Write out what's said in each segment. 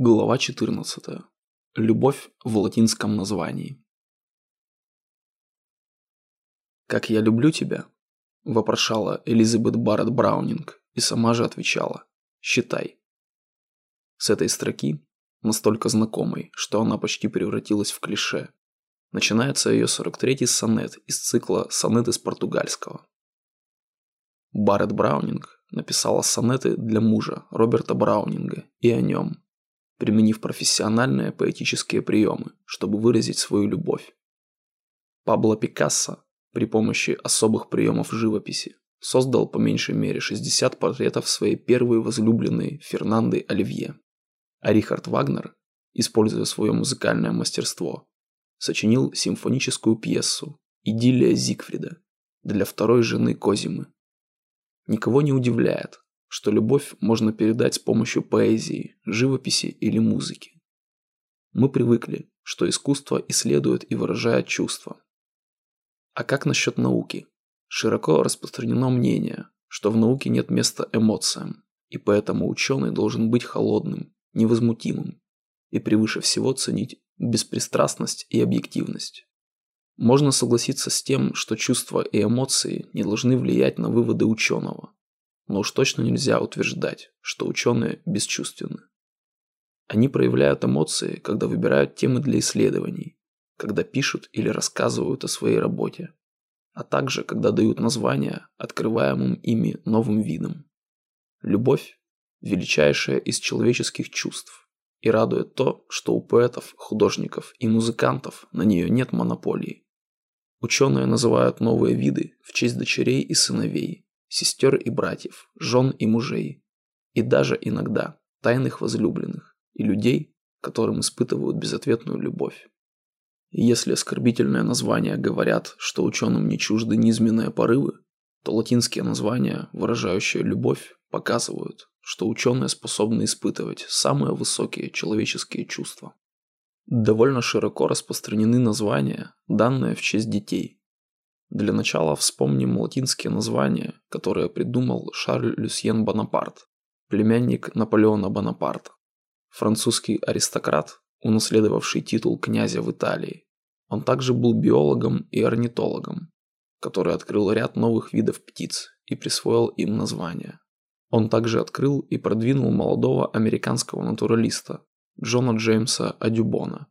Глава 14. Любовь в латинском названии. «Как я люблю тебя», – вопрошала Элизабет Барретт Браунинг и сама же отвечала «Считай». С этой строки, настолько знакомой, что она почти превратилась в клише, начинается ее 43-й сонет из цикла «Сонет из португальского». Барретт Браунинг написала сонеты для мужа Роберта Браунинга и о нем – применив профессиональные поэтические приемы, чтобы выразить свою любовь. Пабло Пикассо при помощи особых приемов живописи создал по меньшей мере 60 портретов своей первой возлюбленной Фернанды Оливье. А Рихард Вагнер, используя свое музыкальное мастерство, сочинил симфоническую пьесу «Идиллия Зигфрида» для второй жены Козимы. Никого не удивляет, что любовь можно передать с помощью поэзии, живописи или музыки. Мы привыкли, что искусство исследует и выражает чувства. А как насчет науки? Широко распространено мнение, что в науке нет места эмоциям, и поэтому ученый должен быть холодным, невозмутимым и превыше всего ценить беспристрастность и объективность. Можно согласиться с тем, что чувства и эмоции не должны влиять на выводы ученого, но уж точно нельзя утверждать, что ученые бесчувственны. Они проявляют эмоции, когда выбирают темы для исследований, когда пишут или рассказывают о своей работе, а также когда дают названия открываемым ими новым видам. Любовь – величайшая из человеческих чувств, и радует то, что у поэтов, художников и музыкантов на нее нет монополии. Ученые называют новые виды в честь дочерей и сыновей, сестер и братьев, жен и мужей, и даже иногда тайных возлюбленных и людей, которым испытывают безответную любовь. И если оскорбительные названия говорят, что ученым не чужды низменные порывы, то латинские названия, выражающие любовь, показывают, что ученые способны испытывать самые высокие человеческие чувства. Довольно широко распространены названия, данные в честь детей, для начала вспомним латинские названия, которые придумал Шарль Люсьен Бонапарт, племянник Наполеона Бонапарта, французский аристократ, унаследовавший титул князя в Италии. Он также был биологом и орнитологом, который открыл ряд новых видов птиц и присвоил им названия. Он также открыл и продвинул молодого американского натуралиста Джона Джеймса Адюбона,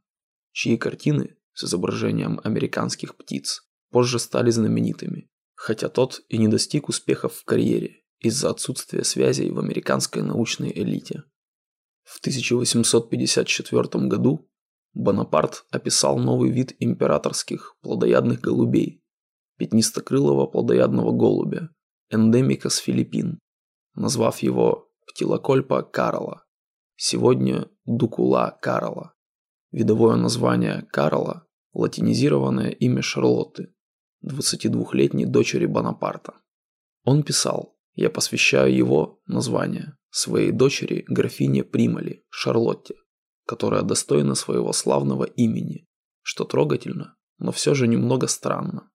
чьи картины с изображением американских птиц позже стали знаменитыми, хотя тот и не достиг успехов в карьере из-за отсутствия связей в американской научной элите. В 1854 году Бонапарт описал новый вид императорских плодоядных голубей, пятнистокрылого плодоядного голубя, эндемика с Филиппин, назвав его Птилокольпа Карола, сегодня Дукула Карола. Видовое название Карола – латинизированное имя Шарлотты, 22-летней дочери Бонапарта. Он писал, я посвящаю его название своей дочери графине Примали, Шарлотте, которая достойна своего славного имени, что трогательно, но все же немного странно.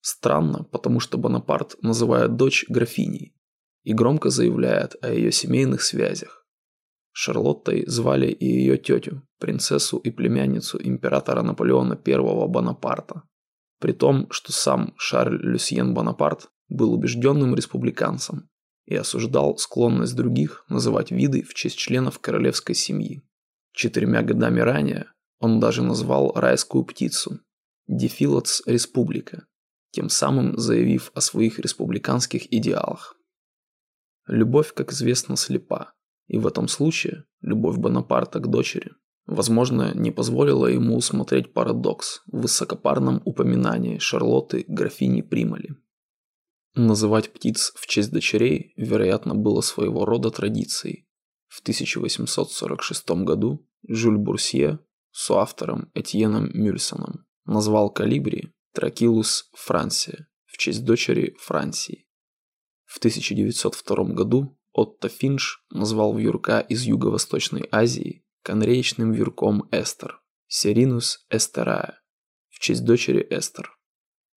Странно, потому что Бонапарт называет дочь графиней и громко заявляет о ее семейных связях. Шарлоттой звали и ее тетю, принцессу и племянницу императора Наполеона I Бонапарта, при том, что сам Шарль Люсьен Бонапарт был убежденным республиканцем и осуждал склонность других называть виды в честь членов королевской семьи. Четырьмя годами ранее он даже назвал райскую птицу Дефилотс Республика, тем самым заявив о своих республиканских идеалах. Любовь, как известно, слепа, и в этом случае любовь Бонапарта к дочери возможно, не позволило ему усмотреть парадокс в высокопарном упоминании Шарлотты графини Примали. Называть птиц в честь дочерей, вероятно, было своего рода традицией. В 1846 году Жюль Бурсье с автором Этьеном Мюльсоном назвал калибри Тракилус Франсия в честь дочери Франции. В 1902 году Отто Финш назвал вьюрка из Юго-Восточной Азии канареечным вьюрком Эстер, Серинус эстерая, в честь дочери Эстер.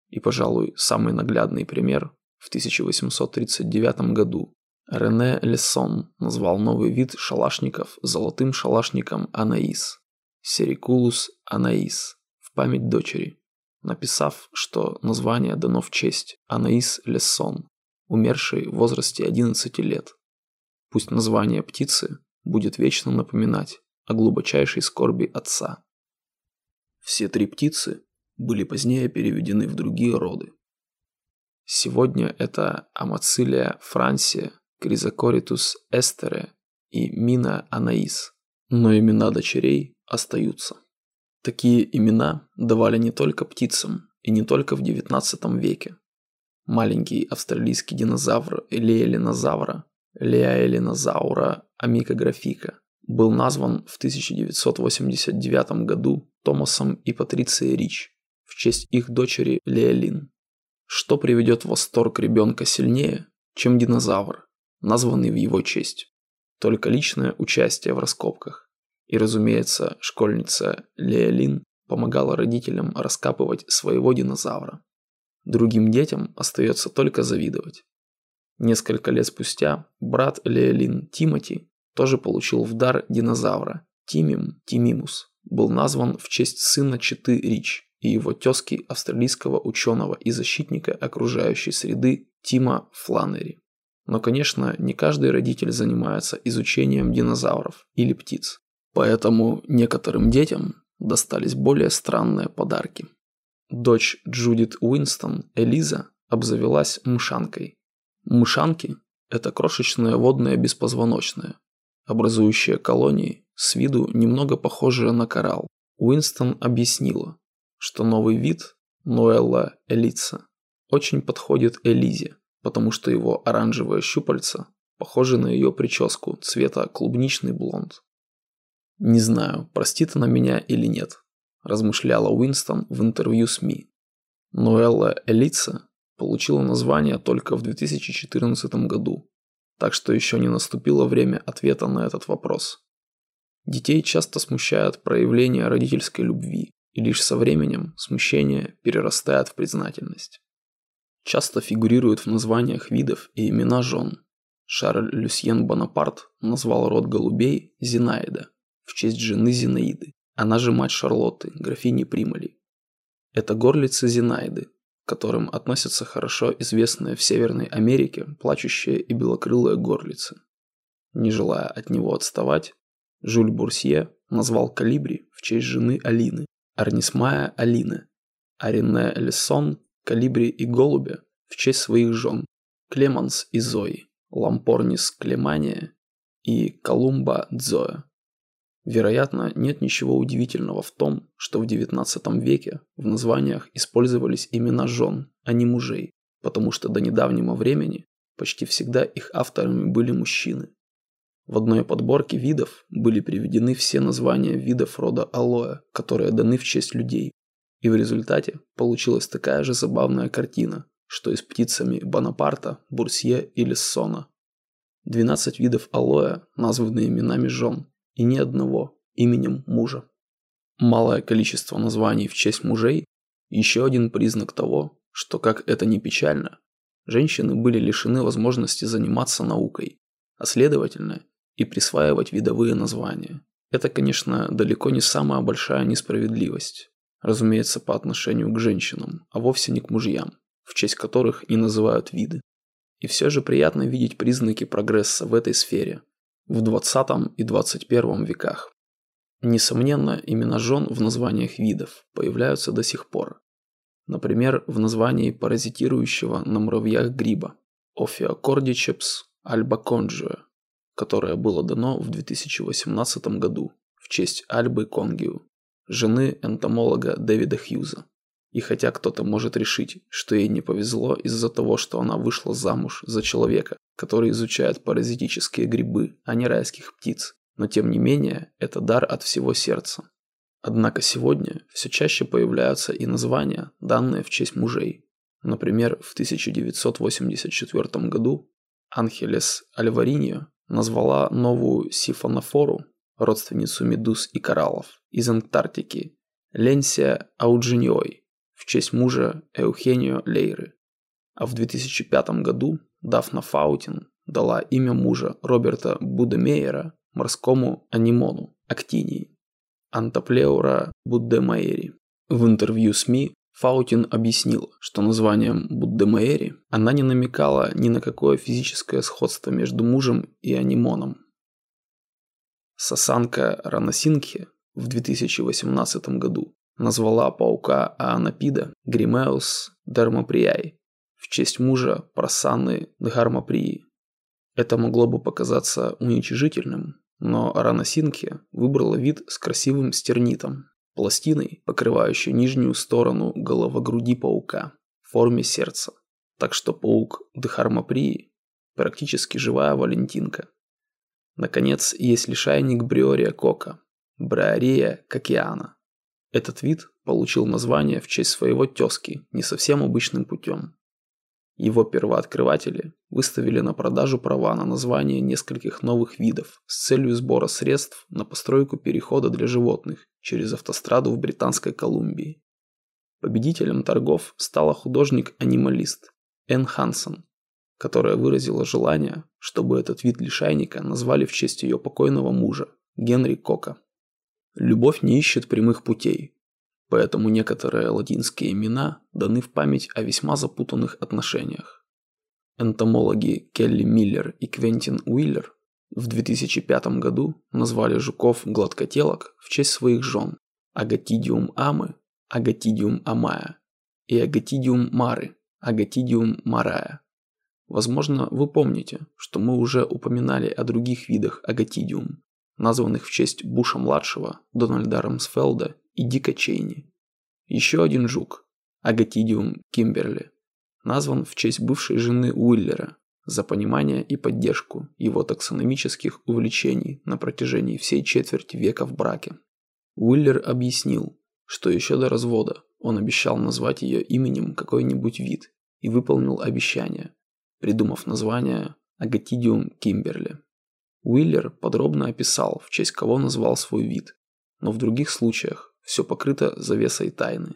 И, пожалуй, самый наглядный пример в 1839 году Рене Лессон назвал новый вид шалашников золотым шалашником Анаис, Серикулус Анаис, в память дочери, написав, что название дано в честь Анаис Лессон, умершей в возрасте 11 лет. Пусть название птицы будет вечно напоминать о глубочайшей скорби отца. Все три птицы были позднее переведены в другие роды. Сегодня это Амацилия франсия, Кризокоритус эстере и Мина анаис, но имена дочерей остаются. Такие имена давали не только птицам и не только в XIX веке. Маленький австралийский динозавр Элеэлинозавра, Леаэлинозаура амикографика был назван в 1989 году Томасом и Патрицией Рич в честь их дочери Леолин. Что приведет в восторг ребенка сильнее, чем динозавр, названный в его честь? Только личное участие в раскопках. И, разумеется, школьница Леолин помогала родителям раскапывать своего динозавра. Другим детям остается только завидовать. Несколько лет спустя брат Леолин Тимати тоже получил в дар динозавра. Тимим, Тимимус, был назван в честь сына Читы Рич и его тезки австралийского ученого и защитника окружающей среды Тима Фланнери. Но, конечно, не каждый родитель занимается изучением динозавров или птиц. Поэтому некоторым детям достались более странные подарки. Дочь Джудит Уинстон, Элиза, обзавелась мышанкой. Мышанки – это крошечные водные беспозвоночные, образующие колонии, с виду немного похожие на коралл. Уинстон объяснила, что новый вид, Ноэлла элица, очень подходит Элизе, потому что его оранжевые щупальца похожи на ее прическу цвета клубничный блонд. «Не знаю, простит она меня или нет», – размышляла Уинстон в интервью СМИ. Ноэлла Элица получила название только в 2014 году, так что еще не наступило время ответа на этот вопрос. Детей часто смущают проявления родительской любви, и лишь со временем смущение перерастает в признательность. Часто фигурируют в названиях видов и имена жен. Шарль Люсьен Бонапарт назвал род голубей Зинаида в честь жены Зинаиды, она же мать Шарлотты, графини Примали. Это горлицы Зинаиды, которым относятся хорошо известные в Северной Америке плачущие и белокрылые горлицы. Не желая от него отставать, Жюль Бурсье назвал калибри в честь жены Алины, Арнисмая Алины, а Рене калибри и голубя в честь своих жен Клеманс и Зои, Лампорнис Клемания и Колумба Дзоя. Вероятно, нет ничего удивительного в том, что в XIX веке в названиях использовались имена жен, а не мужей, потому что до недавнего времени почти всегда их авторами были мужчины. В одной подборке видов были приведены все названия видов рода алоэ, которые даны в честь людей. И в результате получилась такая же забавная картина, что и с птицами Бонапарта, Бурсье или Ссона. 12 видов алоэ названы именами жен, и ни одного именем мужа. Малое количество названий в честь мужей – еще один признак того, что, как это ни печально, женщины были лишены возможности заниматься наукой, а следовательно и присваивать видовые названия. Это, конечно, далеко не самая большая несправедливость, разумеется, по отношению к женщинам, а вовсе не к мужьям, в честь которых и называют виды. И все же приятно видеть признаки прогресса в этой сфере, в 20 и 21 веках. Несомненно, имена жен в названиях видов появляются до сих пор. Например, в названии паразитирующего на муравьях гриба Ophiocordicепс albacongio, которое было дано в 2018 году в честь Альбы Конгиу, жены энтомолога Дэвида Хьюза. И хотя кто-то может решить, что ей не повезло из-за того, что она вышла замуж за человека, который изучает паразитические грибы, а не райских птиц, но тем не менее это дар от всего сердца. Однако сегодня все чаще появляются и названия, данные в честь мужей. Например, в 1984 году Анхелес Альвариньо назвала новую сифонофору, родственницу медуз и кораллов, из Антарктики, Ленсия Ауджиньой, в честь мужа Эухенио Лейры. А в 2005 году Дафна Фаутин дала имя мужа Роберта Будемейера морскому анимону Актинии, Антоплеура Буддемаери. В интервью СМИ Фаутин объяснил, что названием Буддемаэри она не намекала ни на какое физическое сходство между мужем и анимоном. Сасанка Ранасинхи в 2018 году назвала паука Аанапида Гримеус Дермоприяй в честь мужа Прасанны Дхармаприи. Это могло бы показаться уничижительным, но Ранасинхи выбрала вид с красивым стернитом, пластиной, покрывающей нижнюю сторону головогруди паука в форме сердца. Так что паук Дхармаприи практически живая валентинка. Наконец, есть лишайник Бриория кока, Бриория кокиана. Этот вид получил название в честь своего тезки не совсем обычным путем. Его первооткрыватели выставили на продажу права на название нескольких новых видов с целью сбора средств на постройку перехода для животных через автостраду в Британской Колумбии. Победителем торгов стала художник-анималист Энн Хансон, которая выразила желание, чтобы этот вид лишайника назвали в честь ее покойного мужа, Генри Кока. Любовь не ищет прямых путей, поэтому некоторые латинские имена даны в память о весьма запутанных отношениях. Энтомологи Келли Миллер и Квентин Уиллер в 2005 году назвали жуков гладкотелок в честь своих жен Агатидиум амы, Агатидиум амая и Агатидиум мары, Агатидиум марая. Возможно, вы помните, что мы уже упоминали о других видах Агатидиум, названных в честь Буша-младшего, Дональда Рамсфелда и Дика Чейни. Еще один жук, Агатидиум кимберли, назван в честь бывшей жены Уиллера за понимание и поддержку его таксономических увлечений на протяжении всей четверти века в браке. Уиллер объяснил, что еще до развода он обещал назвать ее именем какой-нибудь вид и выполнил обещание, придумав название Агатидиум кимберли. Уиллер подробно описал, в честь кого назвал свой вид, но в других случаях все покрыто завесой тайны.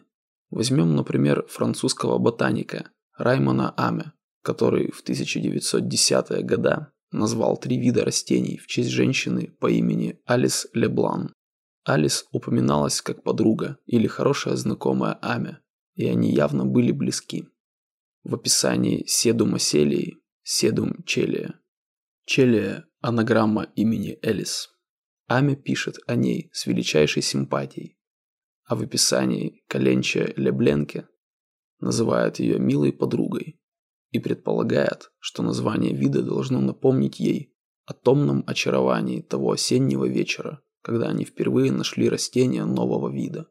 Возьмем, например, французского ботаника Раймона Аме, который в 1910-е года назвал три вида растений в честь женщины по имени Алис Леблан. Алис упоминалась как подруга или хорошая знакомая Аме, и они явно были близки. В описании седума селии – седум челия. Челия – анаграмма имени Элис. Ами пишет о ней с величайшей симпатией, а в описании Коленча Лебленке называет ее милой подругой и предполагает, что название вида должно напомнить ей о томном очаровании того осеннего вечера, когда они впервые нашли растение нового вида.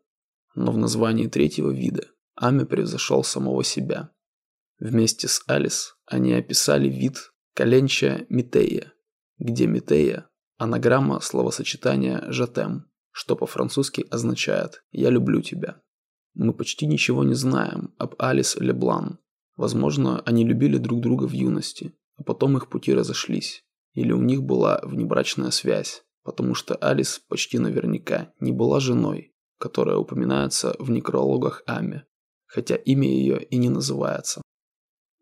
Но в названии третьего вида Ами превзошел самого себя. Вместе с Алис они описали вид Коленча Митея, где Митея – анаграмма словосочетания «жатем», что по-французски означает «я люблю тебя». Мы почти ничего не знаем об Алис Леблан. Возможно, они любили друг друга в юности, а потом их пути разошлись. Или у них была внебрачная связь, потому что Алис почти наверняка не была женой, которая упоминается в некрологах Ами, хотя имя ее и не называется.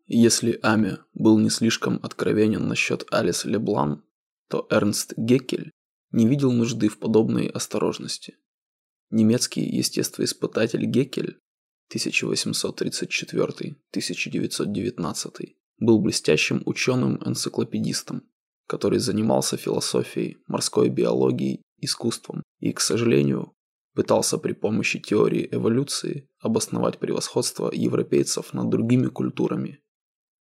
Если Ами был не слишком откровенен насчет Алис Леблан, то Эрнст Геккель не видел нужды в подобной осторожности. Немецкий естествоиспытатель Геккель 1834-1919 был блестящим ученым-энциклопедистом, который занимался философией, морской биологией, искусством и, к сожалению, пытался при помощи теории эволюции обосновать превосходство европейцев над другими культурами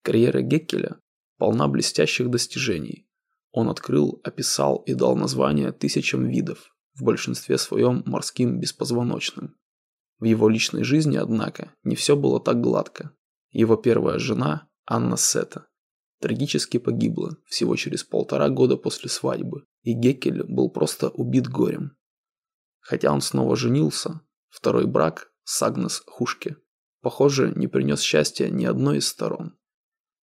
Карьера Геккеля полна блестящих достижений. Он открыл, описал и дал название тысячам видов, в большинстве своем морским беспозвоночным. В его личной жизни, однако, не все было так гладко. Его первая жена, Анна Сета, трагически погибла всего через полтора года после свадьбы, и Геккель был просто убит горем. Хотя он снова женился, второй брак с Агнес Хушке, похоже, не принес счастья ни одной из сторон.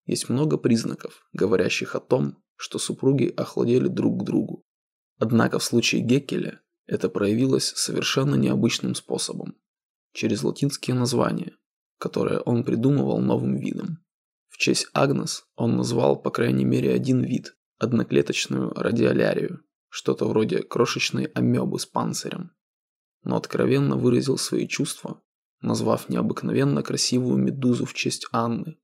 Есть много признаков, говорящих о том, что супруги охладели друг к другу. Однако в случае Геккеля это проявилось совершенно необычным способом. Через латинские названия, которые он придумывал новым видом. В честь Агнес он назвал по крайней мере один вид – одноклеточную радиолярию, что-то вроде крошечной амебы с панцирем. Но откровенно выразил свои чувства, назвав необыкновенно красивую медузу в честь Анны.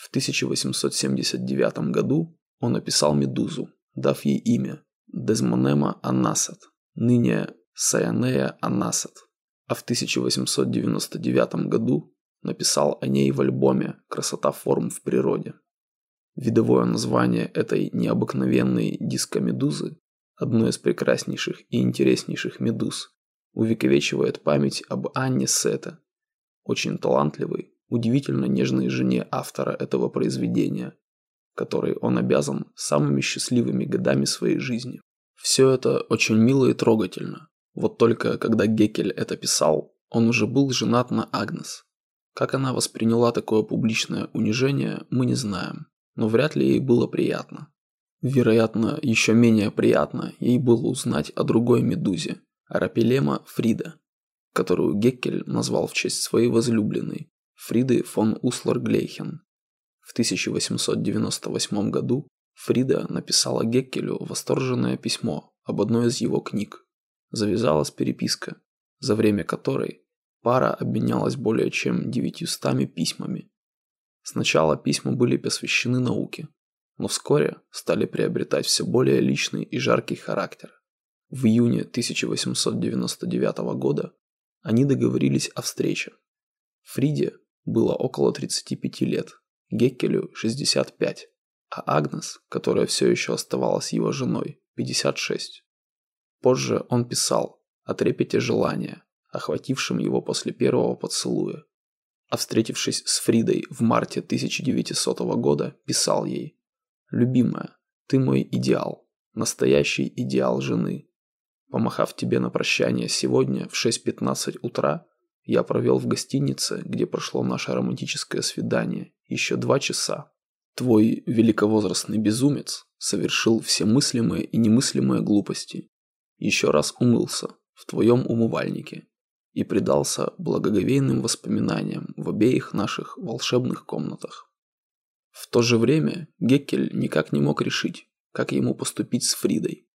В 1879 году он описал медузу, дав ей имя Дезмонема анасат, ныне Саянея анасат, а в 1899 году написал о ней в альбоме «Красота форм в природе». Видовое название этой необыкновенной дискомедузы, одной из прекраснейших и интереснейших медуз, увековечивает память об Анне Сета, очень талантливой, удивительно нежной жене автора этого произведения, которой он обязан самыми счастливыми годами своей жизни. Все это очень мило и трогательно. Вот только когда Геккель это писал, он уже был женат на Агнес, как она восприняла такое публичное унижение, мы не знаем, но вряд ли ей было приятно. Вероятно, еще менее приятно ей было узнать о другой медузе, Рапилема Фрида, которую Геккель назвал в честь своей возлюбленной, Фриды фон Услар-Глейхен. В 1898 году Фрида написала Геккелю восторженное письмо об одной из его книг. Завязалась переписка, за время которой Пара обменялась более чем 900 письмами. Сначала письма были посвящены науке, но вскоре стали приобретать все более личный и жаркий характер. В июне 1899 года они договорились о встрече. Фриде было около 35 лет, Геккелю 65, а Агнес, которая все еще оставалась его женой, 56. Позже он писал о трепете желания, охватившим его после первого поцелуя. А встретившись с Фридой в марте 1900 года, писал ей «Любимая, ты мой идеал, настоящий идеал жены. Помахав тебе на прощание сегодня в 6.15 утра, я провел в гостинице, где прошло наше романтическое свидание, еще два часа. Твой великовозрастный безумец совершил все мыслимые и немыслимые глупости. Еще раз умылся в твоем умывальнике и предался благоговейным воспоминаниям в обеих наших волшебных комнатах. В то же время Геккель никак не мог решить, как ему поступить с Фридой.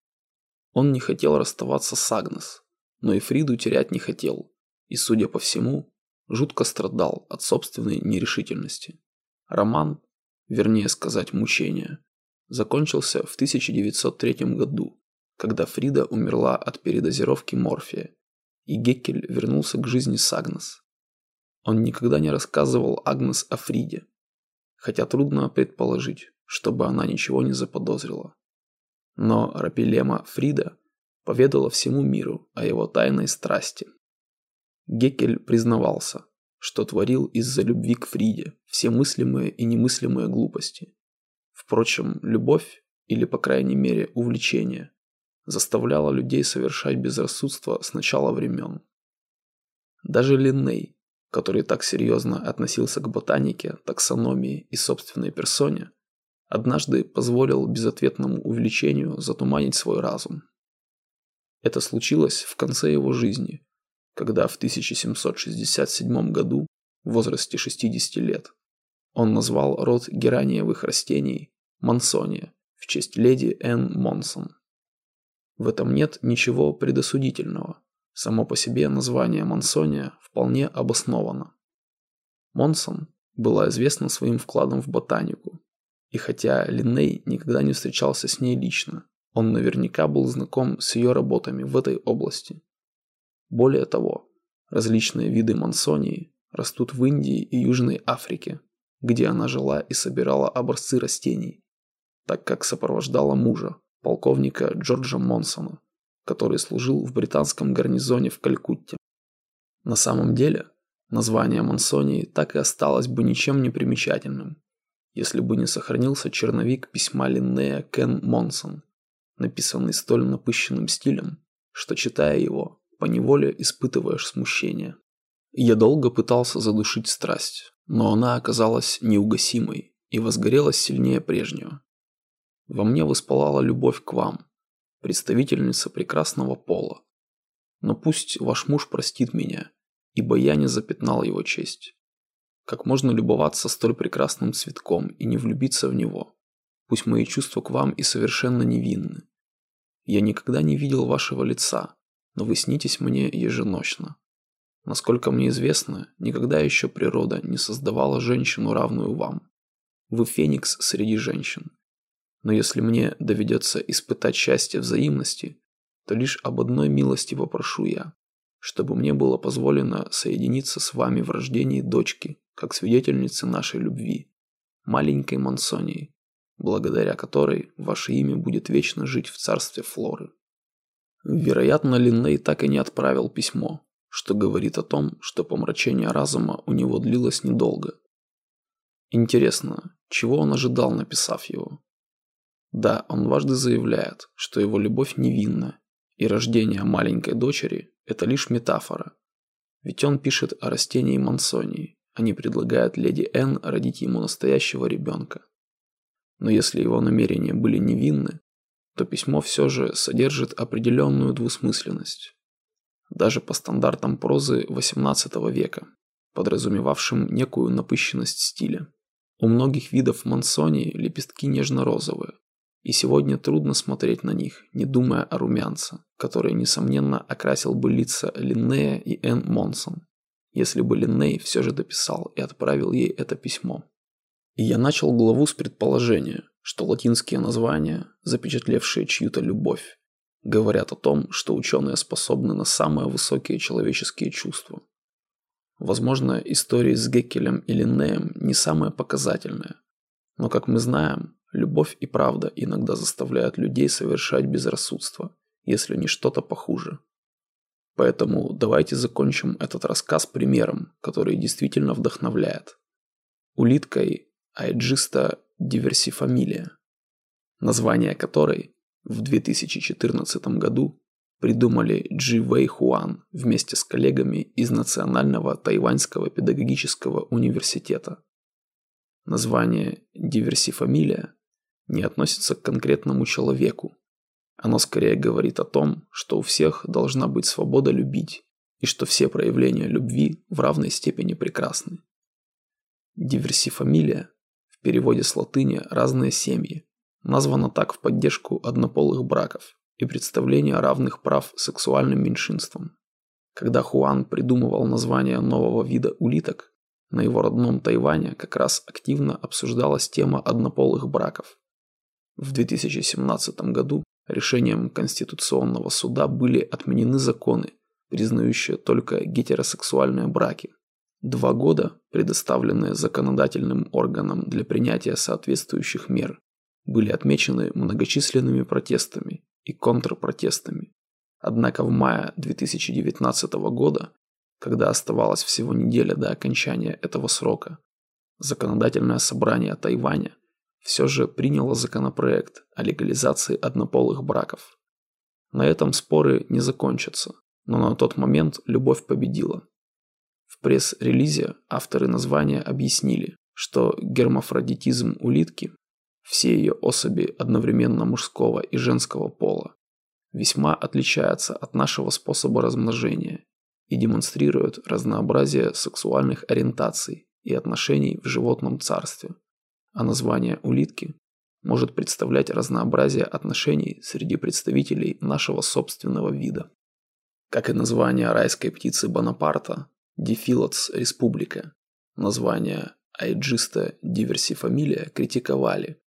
Он не хотел расставаться с Агнес, но и Фриду терять не хотел, и, судя по всему, жутко страдал от собственной нерешительности. Роман, вернее сказать мучение, закончился в 1903 году, когда Фрида умерла от передозировки морфия и Геккель вернулся к жизни с Агнес. Он никогда не рассказывал Агнес о Фриде, хотя трудно предположить, чтобы она ничего не заподозрила. Но Рапилема Фрида поведала всему миру о его тайной страсти. Геккель признавался, что творил из-за любви к Фриде все мыслимые и немыслимые глупости. Впрочем, любовь, или по крайней мере увлечение, заставляла людей совершать безрассудство с начала времен. Даже Линней, который так серьезно относился к ботанике, таксономии и собственной персоне, однажды позволил безответному увлечению затуманить свой разум. Это случилось в конце его жизни, когда в 1767 году, в возрасте 60 лет, он назвал род гераниевых растений Мансония в честь леди Энн Монсон. В этом нет ничего предосудительного. Само по себе название Монсония вполне обосновано. Монсон была известна своим вкладом в ботанику. И хотя Линней никогда не встречался с ней лично, он наверняка был знаком с ее работами в этой области. Более того, различные виды Монсонии растут в Индии и Южной Африке, где она жила и собирала образцы растений, так как сопровождала мужа, полковника Джорджа Монсона, который служил в британском гарнизоне в Калькутте. На самом деле, название Монсонии так и осталось бы ничем не примечательным, если бы не сохранился черновик письма Линнея Кен Монсон, написанный столь напыщенным стилем, что, читая его, поневоле испытываешь смущение. Я долго пытался задушить страсть, но она оказалась неугасимой и возгорелась сильнее прежнего. Во мне воспалала любовь к вам, представительница прекрасного пола. Но пусть ваш муж простит меня, ибо я не запятнал его честь. как можно любоваться столь прекрасным цветком и не влюбиться в него? Пусть мои чувства к вам и совершенно невинны. Я никогда не видел вашего лица, но вы снитесь мне еженочно. Насколько мне известно, никогда еще природа не создавала женщину, равную вам. Вы феникс среди женщин. Но если мне доведется испытать счастье взаимности, то лишь об одной милости попрошу я, чтобы мне было позволено соединиться с вами в рождении дочки, как свидетельницы нашей любви, маленькой Мансонии, благодаря которой ваше имя будет вечно жить в царстве Флоры. Вероятно, Линней так и не отправил письмо, что говорит о том, что помрачение разума у него длилось недолго. Интересно, чего он ожидал, написав его? Да, он дважды заявляет, что его любовь невинна, и рождение маленькой дочери – это лишь метафора. Ведь он пишет о растении Мансонии, а не предлагает леди Энн родить ему настоящего ребенка. Но если его намерения были невинны, то письмо все же содержит определенную двусмысленность. Даже по стандартам прозы XVIII века, подразумевавшим некую напыщенность стиля. У многих видов мансонии лепестки нежно-розовые, и сегодня трудно смотреть на них, не думая о румянце, который, несомненно, окрасил бы лица Линнея и Энн Монсон, если бы Линней все же дописал и отправил ей это письмо. И я начал главу с предположения, что латинские названия, запечатлевшие чью-то любовь, говорят о том, что ученые способны на самые высокие человеческие чувства. Возможно, истории с Геккелем и Линнеем не самые показательные, но, как мы знаем, любовь и правда иногда заставляют людей совершать безрассудство, если не что-то похуже. Поэтому давайте закончим этот рассказ примером, который действительно вдохновляет. Улиткой Айджиста диверсифамилия, название которой в 2014 году придумали Джи Вэй Хуан вместе с коллегами из Национального тайваньского педагогического университета. Название диверсифамилия не относится к конкретному человеку. Оно скорее говорит о том, что у всех должна быть свобода любить и что все проявления любви в равной степени прекрасны. Диверсифамилия переводе с латыни «разные семьи», названа так в поддержку однополых браков и представления равных прав сексуальным меньшинствам. Когда Хуан придумывал название нового вида улиток, на его родном Тайване как раз активно обсуждалась тема однополых браков. В 2017 году решением Конституционного суда были отменены законы, признающие только гетеросексуальные браки, Два года, предоставленные законодательным органам для принятия соответствующих мер, были отмечены многочисленными протестами и контрпротестами. Однако в мае 2019 года, когда оставалась всего неделя до окончания этого срока, законодательное собрание Тайваня все же приняло законопроект о легализации однополых браков. На этом споры не закончатся, но на тот момент любовь победила. Пресс-релизе авторы названия объяснили, что гермафродитизм улитки, все ее особи одновременно мужского и женского пола, весьма отличается от нашего способа размножения и демонстрирует разнообразие сексуальных ориентаций и отношений в животном царстве. А название улитки может представлять разнообразие отношений среди представителей нашего собственного вида. Как и название райской птицы Бонапарта, Дефилотс Республика. Название Айджиста Диверсифамилия критиковали,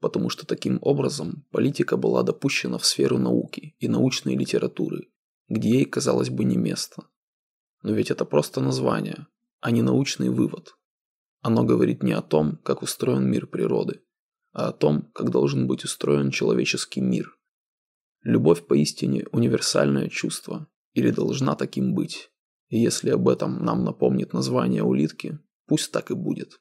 потому что таким образом политика была допущена в сферу науки и научной литературы, где ей, казалось бы, не место. Но ведь это просто название, а не научный вывод. Оно говорит не о том, как устроен мир природы, а о том, как должен быть устроен человеческий мир. Любовь поистине универсальное чувство, или должна таким быть. Если об этом нам напомнит название улитки, пусть так и будет.